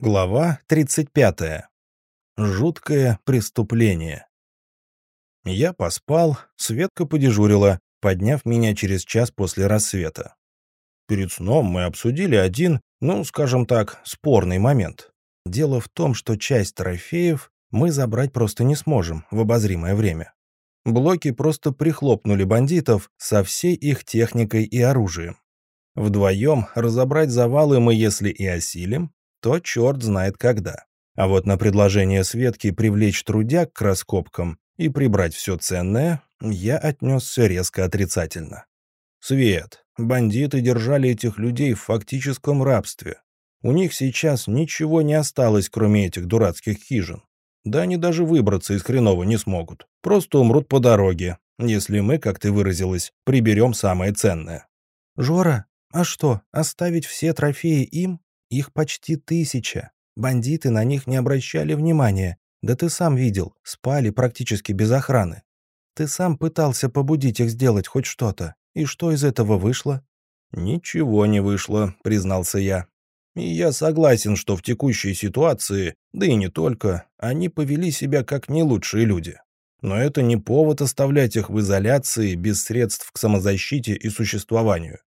Глава 35. Жуткое преступление. Я поспал, Светка подежурила, подняв меня через час после рассвета. Перед сном мы обсудили один, ну, скажем так, спорный момент. Дело в том, что часть трофеев мы забрать просто не сможем в обозримое время. Блоки просто прихлопнули бандитов со всей их техникой и оружием. Вдвоем разобрать завалы мы, если и осилим, то черт знает когда. А вот на предложение Светки привлечь трудяг к раскопкам и прибрать все ценное, я отнесся резко отрицательно. Свет, бандиты держали этих людей в фактическом рабстве. У них сейчас ничего не осталось, кроме этих дурацких хижин. Да они даже выбраться из хреново не смогут. Просто умрут по дороге, если мы, как ты выразилась, приберем самое ценное. «Жора, а что, оставить все трофеи им?» Их почти тысяча. Бандиты на них не обращали внимания. Да ты сам видел, спали практически без охраны. Ты сам пытался побудить их сделать хоть что-то. И что из этого вышло?» «Ничего не вышло», — признался я. «И я согласен, что в текущей ситуации, да и не только, они повели себя как не лучшие люди. Но это не повод оставлять их в изоляции без средств к самозащите и существованию».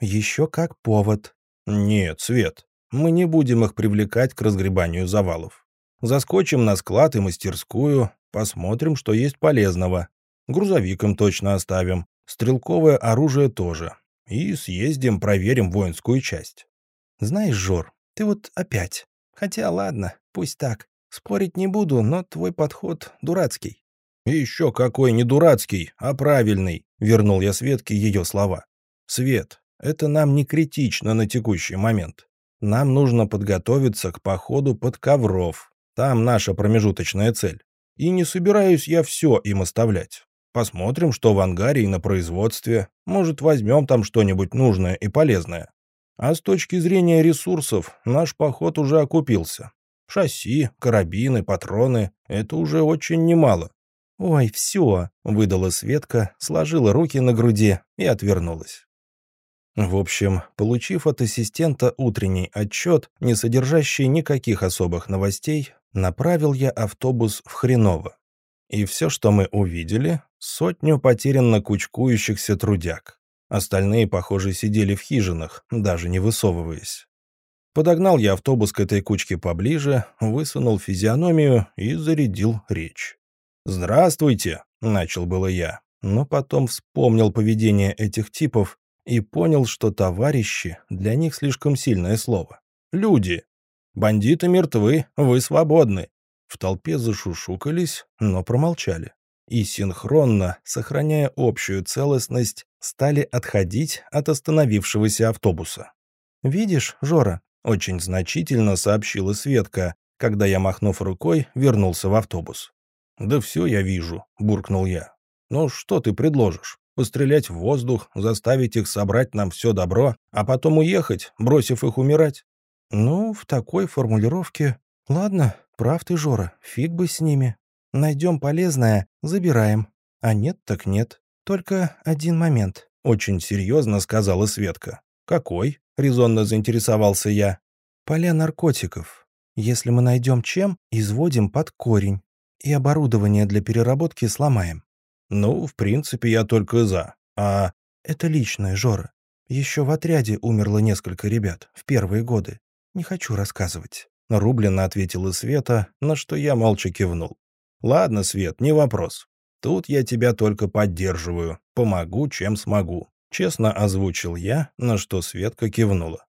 «Еще как повод». «Нет, Свет, мы не будем их привлекать к разгребанию завалов. Заскочим на склад и мастерскую, посмотрим, что есть полезного. Грузовик им точно оставим, стрелковое оружие тоже. И съездим, проверим воинскую часть. Знаешь, Жор, ты вот опять. Хотя ладно, пусть так. Спорить не буду, но твой подход дурацкий. «Еще какой не дурацкий, а правильный», — вернул я Светке ее слова. «Свет, это нам не критично на текущий момент. Нам нужно подготовиться к походу под Ковров. Там наша промежуточная цель. И не собираюсь я все им оставлять. Посмотрим, что в ангаре и на производстве. Может, возьмем там что-нибудь нужное и полезное. А с точки зрения ресурсов, наш поход уже окупился. Шасси, карабины, патроны — это уже очень немало. «Ой, все», — выдала Светка, сложила руки на груди и отвернулась. В общем, получив от ассистента утренний отчет, не содержащий никаких особых новостей, направил я автобус в Хреново. И все, что мы увидели, сотню потерянно кучкующихся трудяг. Остальные, похоже, сидели в хижинах, даже не высовываясь. Подогнал я автобус к этой кучке поближе, высунул физиономию и зарядил речь. «Здравствуйте!» — начал было я, но потом вспомнил поведение этих типов и понял, что товарищи для них слишком сильное слово. Люди. Бандиты мертвы, вы свободны. В толпе зашушукались, но промолчали. И синхронно, сохраняя общую целостность, стали отходить от остановившегося автобуса. «Видишь, Жора?» — очень значительно сообщила Светка, когда я, махнув рукой, вернулся в автобус. «Да все я вижу», — буркнул я. «Ну что ты предложишь?» Пострелять в воздух, заставить их собрать нам все добро, а потом уехать, бросив их умирать? Ну, в такой формулировке... Ладно, прав ты, Жора, фиг бы с ними. Найдем полезное, забираем. А нет, так нет. Только один момент. Очень серьезно сказала Светка. Какой? Резонно заинтересовался я. Поля наркотиков. Если мы найдем чем, изводим под корень. И оборудование для переработки сломаем. «Ну, в принципе, я только за. А это личное, Жора. Еще в отряде умерло несколько ребят в первые годы. Не хочу рассказывать». Рубленно ответила Света, на что я молча кивнул. «Ладно, Свет, не вопрос. Тут я тебя только поддерживаю. Помогу, чем смогу». Честно озвучил я, на что Светка кивнула.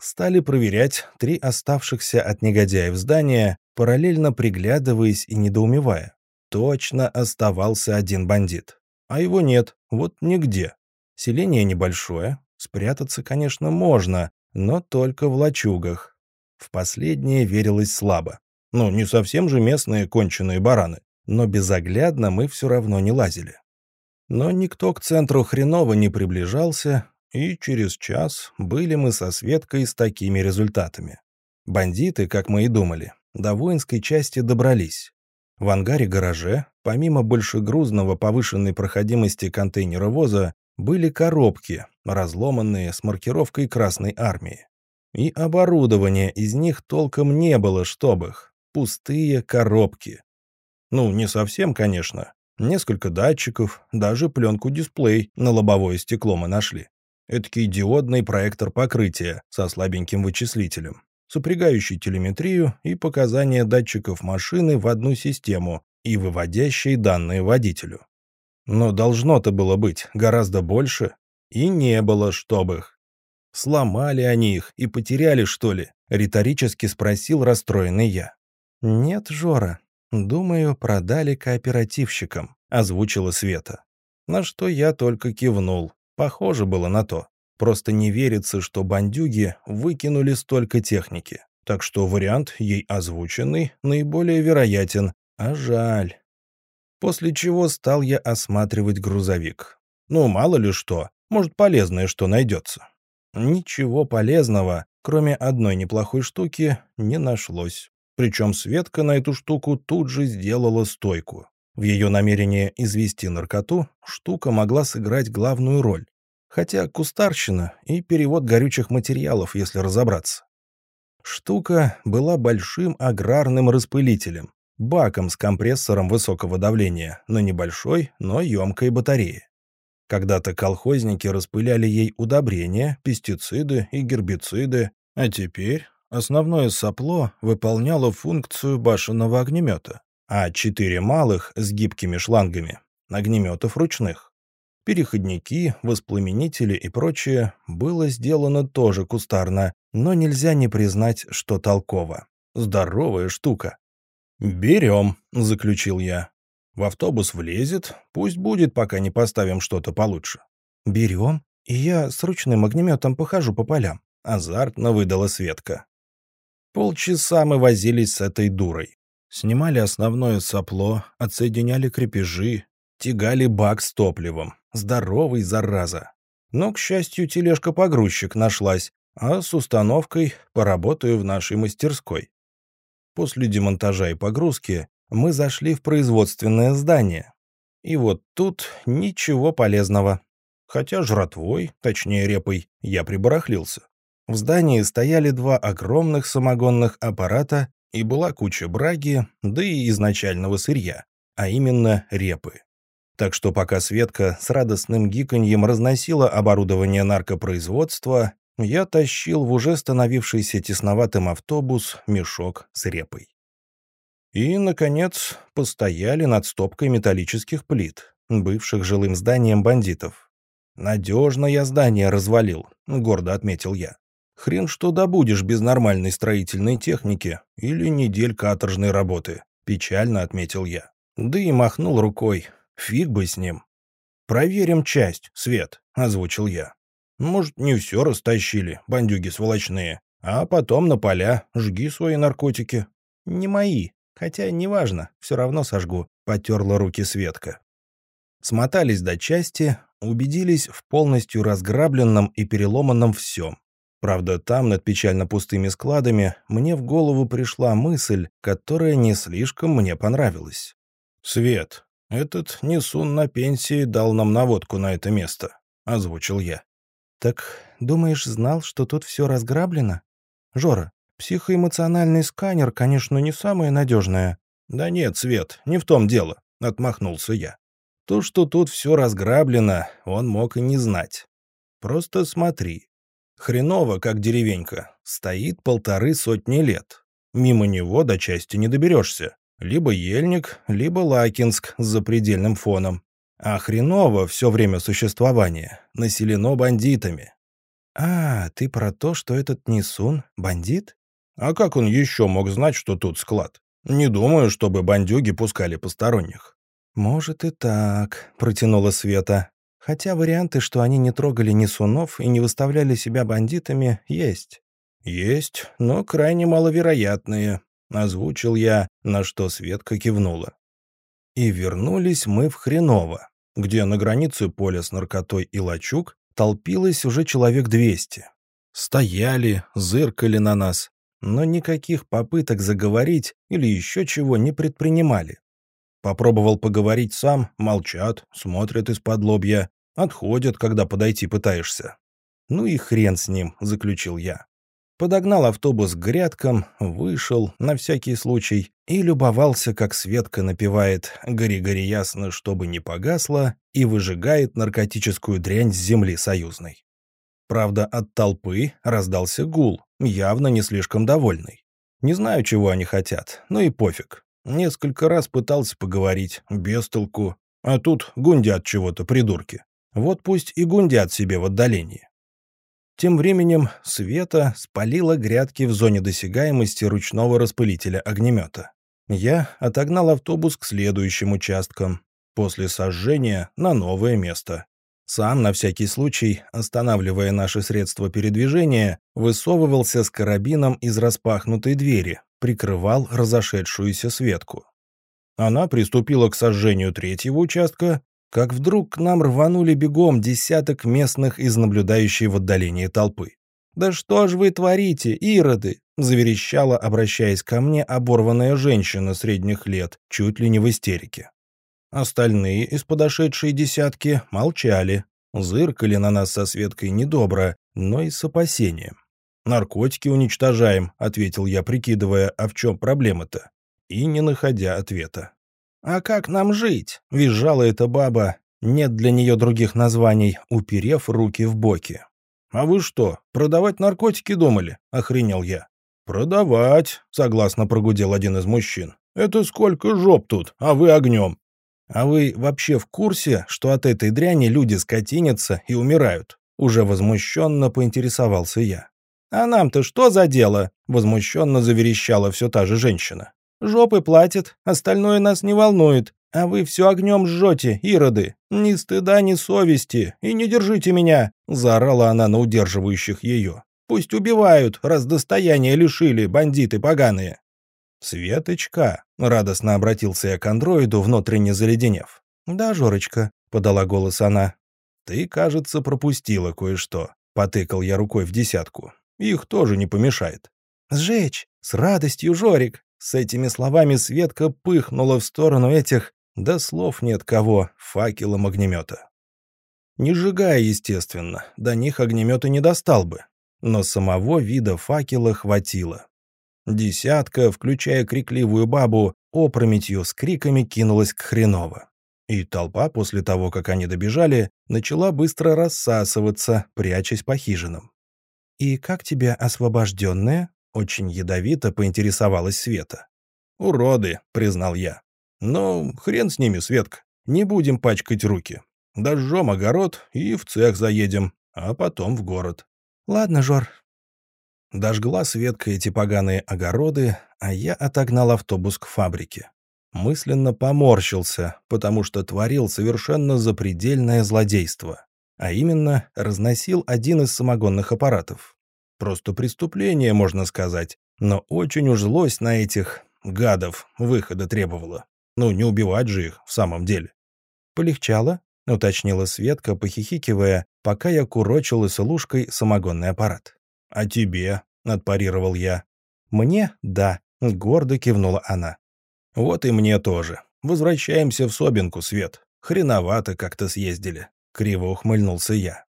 Стали проверять три оставшихся от негодяев здания, параллельно приглядываясь и недоумевая точно оставался один бандит. А его нет, вот нигде. Селение небольшое, спрятаться, конечно, можно, но только в лачугах. В последнее верилось слабо. Ну, не совсем же местные конченые бараны, но безоглядно мы все равно не лазили. Но никто к центру хреново не приближался, и через час были мы со Светкой с такими результатами. Бандиты, как мы и думали, до воинской части добрались. В ангаре-гараже, помимо большегрузного повышенной проходимости контейнеровоза, были коробки, разломанные с маркировкой Красной Армии. И оборудования из них толком не было, чтоб их. Пустые коробки. Ну, не совсем, конечно. Несколько датчиков, даже пленку-дисплей на лобовое стекло мы нашли. Эдакий диодный проектор покрытия со слабеньким вычислителем, сопрягающий телеметрию и показания датчиков машины в одну систему и выводящий данные водителю. Но должно-то было быть гораздо больше, и не было, чтоб их. Сломали они их и потеряли, что ли? Риторически спросил расстроенный я. Нет, Жора, думаю, продали кооперативщикам, озвучила Света. На что я только кивнул. Похоже было на то. Просто не верится, что бандюги выкинули столько техники. Так что вариант, ей озвученный, наиболее вероятен. А жаль. После чего стал я осматривать грузовик. Ну, мало ли что, может, полезное что найдется. Ничего полезного, кроме одной неплохой штуки, не нашлось. Причем Светка на эту штуку тут же сделала стойку. В ее намерении извести наркоту штука могла сыграть главную роль. Хотя кустарщина и перевод горючих материалов, если разобраться. Штука была большим аграрным распылителем, баком с компрессором высокого давления на небольшой, но емкой батарее. Когда-то колхозники распыляли ей удобрения, пестициды и гербициды, а теперь основное сопло выполняло функцию башенного огнемета, а четыре малых с гибкими шлангами — огнеметов ручных. Переходники, воспламенители и прочее было сделано тоже кустарно, но нельзя не признать, что толково. Здоровая штука. «Берем», — заключил я. «В автобус влезет, пусть будет, пока не поставим что-то получше». «Берем, и я с ручным огнеметом похожу по полям», — азартно выдала Светка. Полчаса мы возились с этой дурой. Снимали основное сопло, отсоединяли крепежи, тягали бак с топливом. Здоровый, зараза. Но, к счастью, тележка-погрузчик нашлась, а с установкой поработаю в нашей мастерской. После демонтажа и погрузки мы зашли в производственное здание. И вот тут ничего полезного. Хотя жратвой, точнее репой, я прибарахлился. В здании стояли два огромных самогонных аппарата и была куча браги, да и изначального сырья, а именно репы. Так что пока Светка с радостным гиканьем разносила оборудование наркопроизводства, я тащил в уже становившийся тесноватым автобус мешок с репой. И, наконец, постояли над стопкой металлических плит, бывших жилым зданием бандитов. «Надежно я здание развалил», — гордо отметил я. «Хрен что добудешь без нормальной строительной техники или недель каторжной работы», — печально отметил я. Да и махнул рукой, Фиг бы с ним. «Проверим часть, Свет», — озвучил я. «Может, не все растащили, бандюги сволочные, а потом на поля жги свои наркотики». «Не мои, хотя неважно, все равно сожгу», — потерла руки Светка. Смотались до части, убедились в полностью разграбленном и переломанном всем. Правда, там, над печально пустыми складами, мне в голову пришла мысль, которая не слишком мне понравилась. «Свет, «Этот Несун на пенсии дал нам наводку на это место», — озвучил я. «Так, думаешь, знал, что тут все разграблено? Жора, психоэмоциональный сканер, конечно, не самое надежное». «Да нет, Свет, не в том дело», — отмахнулся я. «То, что тут все разграблено, он мог и не знать. Просто смотри. Хреново, как деревенька, стоит полторы сотни лет. Мимо него до части не доберешься. Либо Ельник, либо Лакинск с запредельным фоном. А хреново все время существования населено бандитами. «А, ты про то, что этот Нисун — бандит?» «А как он еще мог знать, что тут склад? Не думаю, чтобы бандюги пускали посторонних». «Может и так», — протянула Света. «Хотя варианты, что они не трогали Нисунов и не выставляли себя бандитами, есть». «Есть, но крайне маловероятные», — озвучил я, на что Светка кивнула. И вернулись мы в Хреново, где на границе поля с наркотой и лачуг толпилось уже человек двести. Стояли, зыркали на нас, но никаких попыток заговорить или еще чего не предпринимали. Попробовал поговорить сам, молчат, смотрят из-под лобья, отходят, когда подойти пытаешься. «Ну и хрен с ним», — заключил я. Подогнал автобус к грядкам, вышел, на всякий случай, и любовался, как Светка напевает «Гори-гори ясно, чтобы не погасло» и выжигает наркотическую дрянь с земли союзной. Правда, от толпы раздался гул, явно не слишком довольный. Не знаю, чего они хотят, но и пофиг. Несколько раз пытался поговорить, без толку. А тут гундят чего-то, придурки. Вот пусть и гундят себе в отдалении. Тем временем Света спалила грядки в зоне досягаемости ручного распылителя огнемета. Я отогнал автобус к следующим участкам. После сожжения на новое место. Сам, на всякий случай, останавливая наши средства передвижения, высовывался с карабином из распахнутой двери, прикрывал разошедшуюся Светку. Она приступила к сожжению третьего участка, как вдруг к нам рванули бегом десяток местных из наблюдающей в отдалении толпы. «Да что ж вы творите, ироды!» — заверещала, обращаясь ко мне, оборванная женщина средних лет, чуть ли не в истерике. Остальные из подошедшей десятки молчали, зыркали на нас со Светкой недобро, но и с опасением. «Наркотики уничтожаем», — ответил я, прикидывая, а в чем проблема-то, и не находя ответа. «А как нам жить?» — визжала эта баба. Нет для нее других названий, уперев руки в боки. «А вы что, продавать наркотики думали?» — охренел я. «Продавать», — согласно прогудел один из мужчин. «Это сколько жоп тут, а вы огнем». «А вы вообще в курсе, что от этой дряни люди скотинятся и умирают?» Уже возмущенно поинтересовался я. «А нам-то что за дело?» — возмущенно заверещала все та же женщина. Жопы платят, остальное нас не волнует. А вы все огнем жжете, ироды. Ни стыда, ни совести. И не держите меня!» — заорала она на удерживающих ее. «Пусть убивают, раз достояние лишили, бандиты поганые!» «Светочка!» — радостно обратился я к андроиду, внутренне заледенев. «Да, Жорочка», — подала голос она. «Ты, кажется, пропустила кое-что», — потыкал я рукой в десятку. «Их тоже не помешает». «Сжечь! С радостью, Жорик!» С этими словами Светка пыхнула в сторону этих, да слов нет кого, факелом огнемета. Не сжигая, естественно, до них огнемета не достал бы, но самого вида факела хватило. Десятка, включая крикливую бабу, опрометью с криками кинулась к хреново. И толпа после того, как они добежали, начала быстро рассасываться, прячась по хижинам. «И как тебе освобожденная?» Очень ядовито поинтересовалась Света. «Уроды», — признал я. «Ну, хрен с ними, Светка. Не будем пачкать руки. Дожжем огород и в цех заедем, а потом в город». «Ладно, Жор». Дожгла Светка эти поганые огороды, а я отогнал автобус к фабрике. Мысленно поморщился, потому что творил совершенно запредельное злодейство. А именно, разносил один из самогонных аппаратов. Просто преступление, можно сказать. Но очень уж злость на этих гадов выхода требовала. Ну, не убивать же их в самом деле. «Полегчало?» — уточнила Светка, похихикивая, пока я курочил и с лужкой самогонный аппарат. «А тебе?» — отпарировал я. «Мне? Да», — гордо кивнула она. «Вот и мне тоже. Возвращаемся в Собинку, Свет. Хреновато как-то съездили», — криво ухмыльнулся я.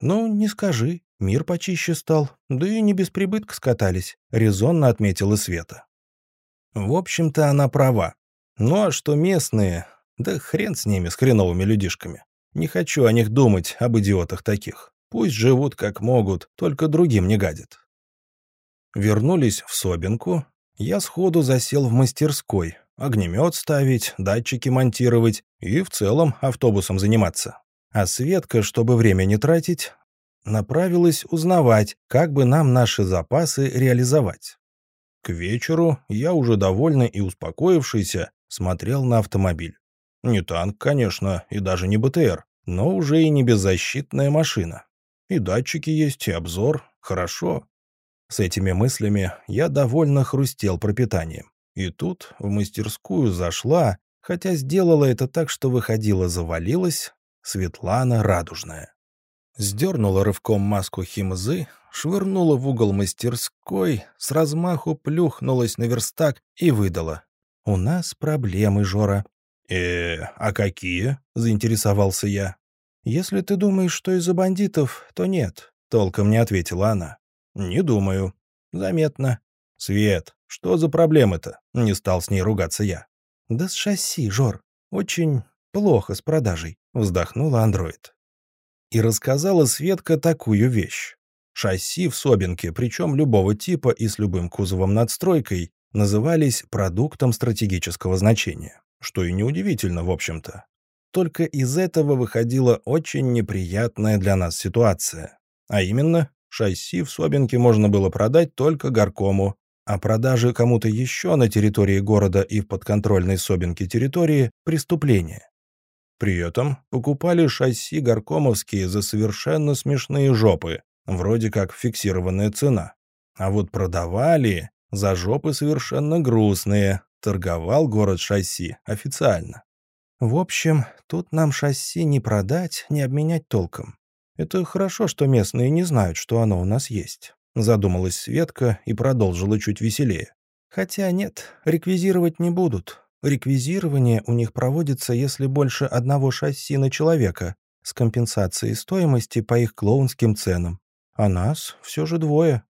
«Ну, не скажи», Мир почище стал, да и не без прибытка скатались», — резонно отметила Света. В общем-то, она права. Ну а что местные? Да хрен с ними, с хреновыми людишками. Не хочу о них думать, об идиотах таких. Пусть живут как могут, только другим не гадят. Вернулись в Собинку. Я сходу засел в мастерской. Огнемет ставить, датчики монтировать и в целом автобусом заниматься. А Светка, чтобы время не тратить, направилась узнавать, как бы нам наши запасы реализовать. К вечеру я уже довольный и успокоившийся смотрел на автомобиль. Не танк, конечно, и даже не БТР, но уже и не беззащитная машина. И датчики есть, и обзор. Хорошо. С этими мыслями я довольно хрустел пропитанием. И тут в мастерскую зашла, хотя сделала это так, что выходила завалилась, Светлана Радужная сдернула рывком маску химзы, швырнула в угол мастерской, с размаху плюхнулась на верстак и выдала. «У нас проблемы, Жора». «Э, а какие?» — заинтересовался я. «Если ты думаешь, что из-за бандитов, то нет», — толком не ответила она. «Не думаю. Заметно. Свет, что за проблемы-то? Не стал с ней ругаться я. Да с шасси, Жор. Очень плохо с продажей, вздохнула андроид. И рассказала Светка такую вещь. Шасси в Собинке, причем любого типа и с любым кузовом-надстройкой, назывались продуктом стратегического значения, что и неудивительно, в общем-то. Только из этого выходила очень неприятная для нас ситуация. А именно, шасси в Собинке можно было продать только горкому, а продажи кому-то еще на территории города и в подконтрольной Собинке территории – преступление. При этом покупали шасси горкомовские за совершенно смешные жопы, вроде как фиксированная цена. А вот продавали за жопы совершенно грустные, торговал город шасси официально. В общем, тут нам шасси не продать, не обменять толком. Это хорошо, что местные не знают, что оно у нас есть. Задумалась Светка и продолжила чуть веселее. Хотя нет, реквизировать не будут. Реквизирование у них проводится, если больше одного шасси на человека, с компенсацией стоимости по их клоунским ценам. А нас все же двое.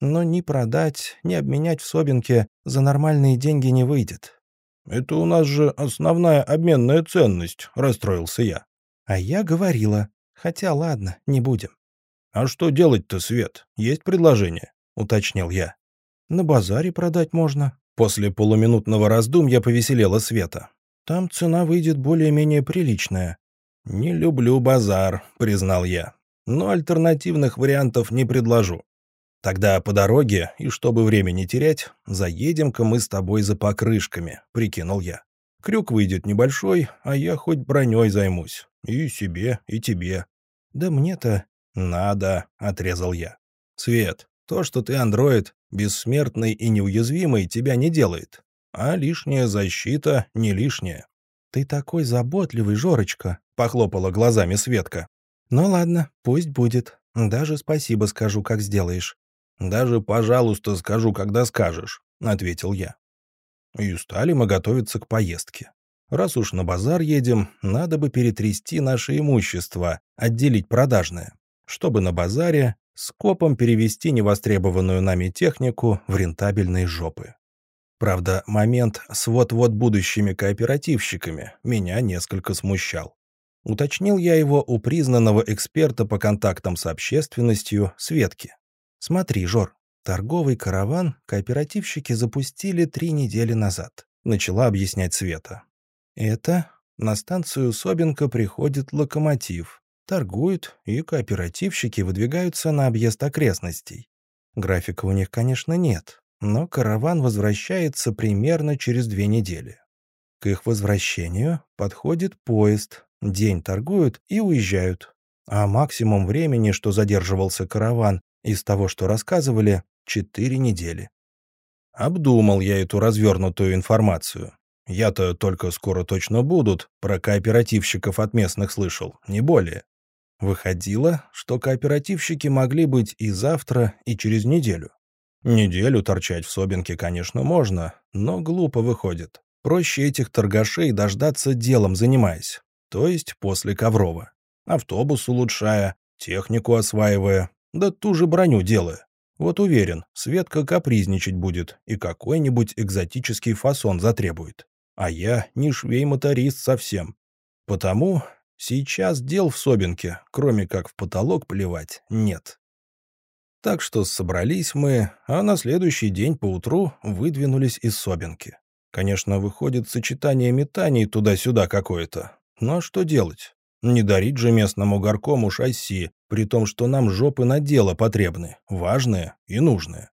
Но ни продать, ни обменять в Собинке за нормальные деньги не выйдет. «Это у нас же основная обменная ценность», — расстроился я. «А я говорила. Хотя ладно, не будем». «А что делать-то, Свет? Есть предложение?» — уточнил я. «На базаре продать можно». После полуминутного раздумья повеселела Света. «Там цена выйдет более-менее приличная». «Не люблю базар», — признал я. «Но альтернативных вариантов не предложу. Тогда по дороге, и чтобы время не терять, заедем-ка мы с тобой за покрышками», — прикинул я. «Крюк выйдет небольшой, а я хоть броней займусь. И себе, и тебе». «Да мне-то...» «Надо», — отрезал я. «Свет, то, что ты андроид, бессмертный и неуязвимый, тебя не делает. А лишняя защита не лишняя». «Ты такой заботливый, Жорочка», — похлопала глазами Светка. «Ну ладно, пусть будет. Даже спасибо скажу, как сделаешь. «Даже пожалуйста скажу, когда скажешь», — ответил я. И стали мы готовиться к поездке. Раз уж на базар едем, надо бы перетрясти наше имущество, отделить продажное, чтобы на базаре скопом перевести невостребованную нами технику в рентабельные жопы. Правда, момент с вот-вот будущими кооперативщиками меня несколько смущал. Уточнил я его у признанного эксперта по контактам с общественностью Светки. «Смотри, Жор, торговый караван кооперативщики запустили три недели назад», — начала объяснять Света. «Это на станцию Собинка приходит локомотив, торгуют, и кооперативщики выдвигаются на объезд окрестностей. Графика у них, конечно, нет, но караван возвращается примерно через две недели. К их возвращению подходит поезд, день торгуют и уезжают. А максимум времени, что задерживался караван, из того, что рассказывали, четыре недели. Обдумал я эту развернутую информацию. Я-то только скоро точно будут, про кооперативщиков от местных слышал, не более. Выходило, что кооперативщики могли быть и завтра, и через неделю. Неделю торчать в Собинке, конечно, можно, но глупо выходит. Проще этих торгашей дождаться делом занимаясь, то есть после Коврова. Автобус улучшая, технику осваивая, да ту же броню делая. Вот уверен, Светка капризничать будет и какой-нибудь экзотический фасон затребует. А я не швей-моторист совсем. Потому сейчас дел в Собинке, кроме как в потолок плевать, нет. Так что собрались мы, а на следующий день поутру выдвинулись из Собинки. Конечно, выходит сочетание метаний туда-сюда какое-то. Но что делать? Не дарить же местному горкому шасси, при том, что нам жопы на дело потребны, важные и нужные.